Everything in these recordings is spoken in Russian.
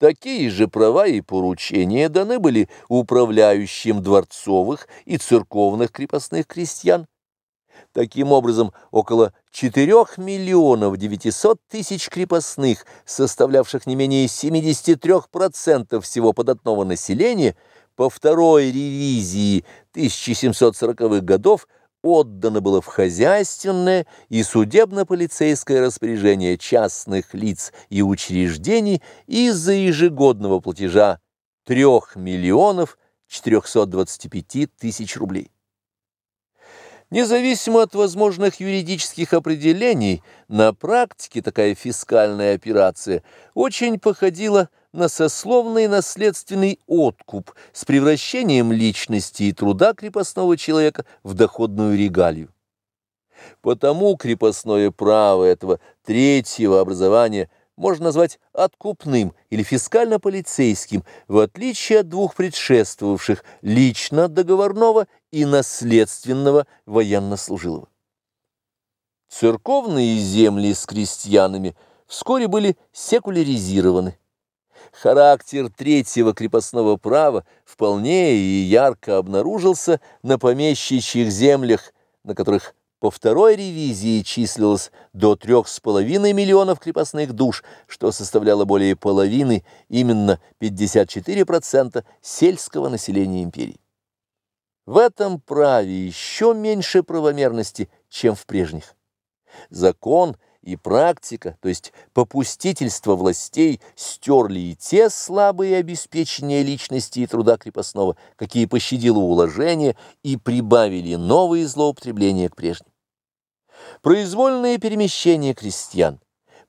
Такие же права и поручения даны были управляющим дворцовых и церковных крепостных крестьян. Таким образом, около 4 миллионов 900 тысяч крепостных, составлявших не менее 73% всего податного населения, по второй ревизии 1740-х годов отдано было в хозяйственное и судебно-полицейское распоряжение частных лиц и учреждений из-за ежегодного платежа 3 миллионов 425 тысяч рублей. Независимо от возможных юридических определений, на практике такая фискальная операция очень походила на сословный наследственный откуп с превращением личности и труда крепостного человека в доходную регалию. Потому крепостное право этого третьего образования можно назвать откупным или фискально-полицейским, в отличие от двух предшествовавших лично договорного и наследственного военнослужилого. Церковные земли с крестьянами вскоре были секуляризированы. Характер третьего крепостного права вполне и ярко обнаружился на помещичьих землях, на которых по второй ревизии числилось до трех с половиной миллионов крепостных душ, что составляло более половины, именно 54% сельского населения империи. В этом праве еще меньше правомерности, чем в прежних. Закон и практика, то есть попустительство властей, стерли и те слабые обеспечения личности и труда крепостного, какие пощадило уложение, и прибавили новые злоупотребления к прежним. Произвольные перемещения крестьян,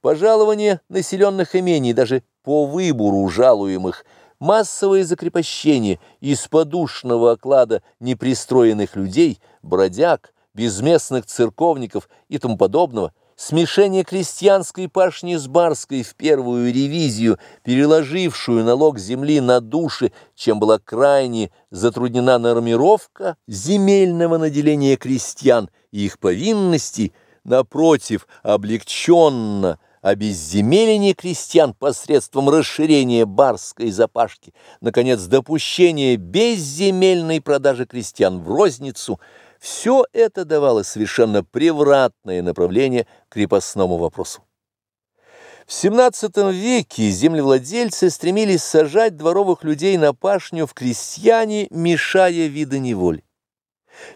пожалование населенных имений даже по выбору жалуемых – массовое закрепощение из подушного оклада непристроенных людей, бродяг, безместных церковников и тому подобного, смешение крестьянской пашни с барской в первую ревизию, переложившую налог земли на души, чем была крайне затруднена нормировка земельного наделения крестьян и их повинностей, напротив, облегченно – обезземеление крестьян посредством расширения барской запашки, наконец, допущение безземельной продажи крестьян в розницу, все это давало совершенно превратное направление крепостному вопросу. В XVII веке землевладельцы стремились сажать дворовых людей на пашню в крестьяне, мешая вида неволь.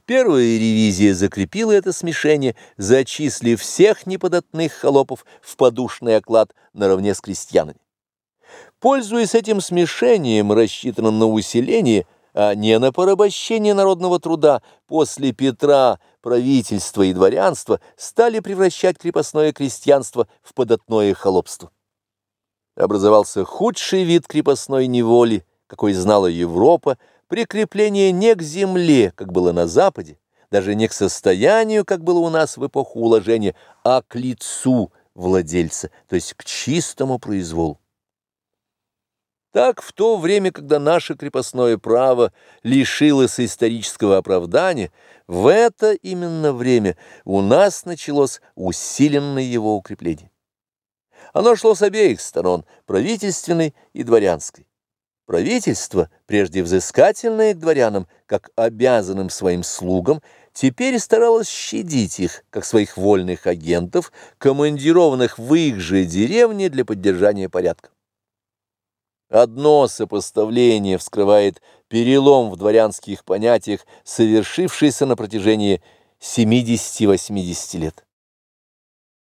Первая ревизия закрепила это смешение, зачислив всех неподатных холопов в подушный оклад наравне с крестьянами. Пользуясь этим смешением, рассчитанным на усиление, а не на порабощение народного труда, после Петра правительство и дворянство стали превращать крепостное крестьянство в податное холопство. Образовался худший вид крепостной неволи, какой знала Европа, прикрепление не к земле, как было на Западе, даже не к состоянию, как было у нас в эпоху уложения, а к лицу владельца, то есть к чистому произволу. Так, в то время, когда наше крепостное право лишилось исторического оправдания, в это именно время у нас началось усиленное его укрепление. Оно шло с обеих сторон, правительственной и дворянской. Правительство, прежде взыскательное к дворянам, как обязанным своим слугам, теперь старалось щадить их, как своих вольных агентов, командированных в их же деревне для поддержания порядка. Одно сопоставление вскрывает перелом в дворянских понятиях, совершившийся на протяжении 70-80 лет.